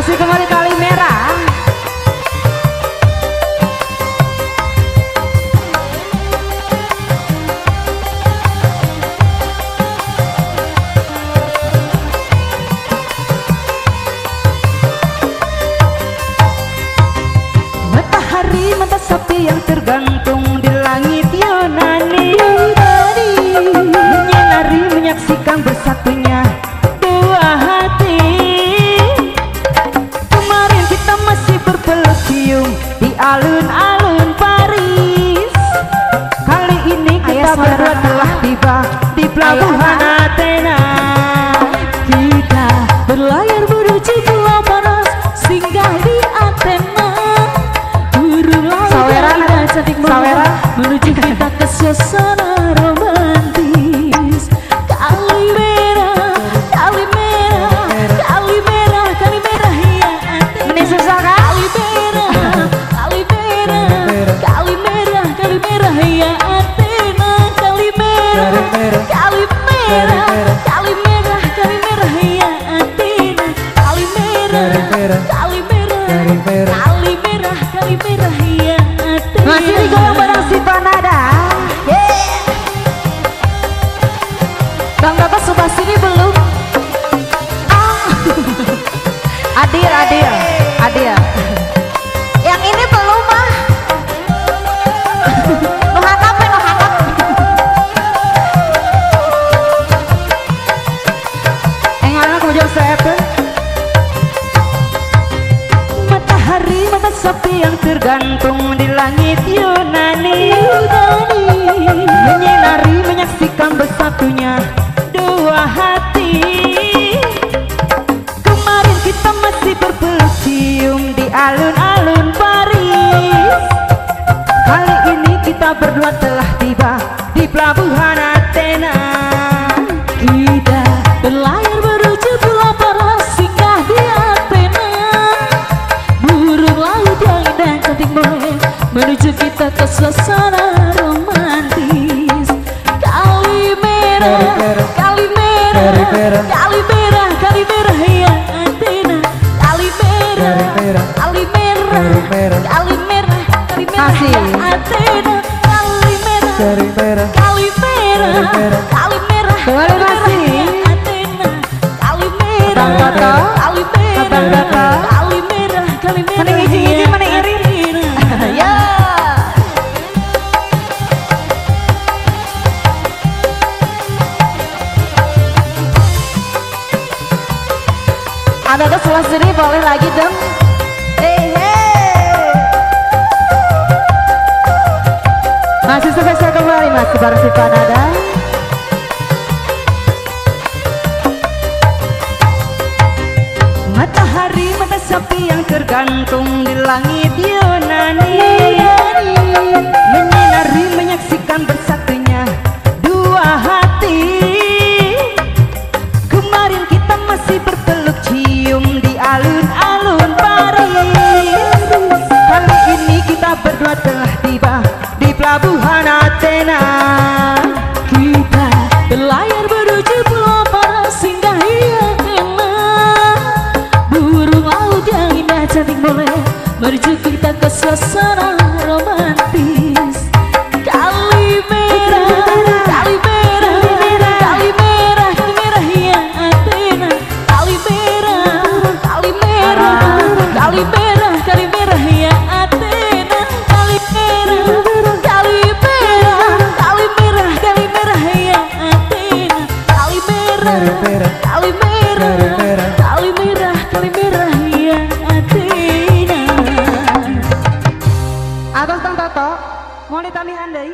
Masih kembali kali merah. Matahari mata sapi yang tergantung di langit Yunani Menyinari menyaksikan bersatunya tiba di pelabuhan Suka sini belum? Adil, adil, adil. Yang ini belum mah Nu hatap we, nu hatap Engalna kujur seepeun Matahari mata sapi yang tergantung di langit Yunani masih berpeluk cium di alun-alun Paris. Kali ini kita berdua telah tiba di pelabuhan Athena. Kita berlayar menuju pulau panas singgah di Athena. Burung laut yang indah cantik mulai Menuju kita ke suasana romantis. Kali merah, kali merah Kali merah, Kasih. Kali merah, kali merah. Kali merah, kali merah. Kali merah, kali merah. Kali merah, kali merah. Mana ya mana iri? Ya. Tuh sebelah sini boleh lagi dong Hey Masih spesial kembali masih bareng si Matahari mata sapi yang tergantung di langit Yunani romantis kami andai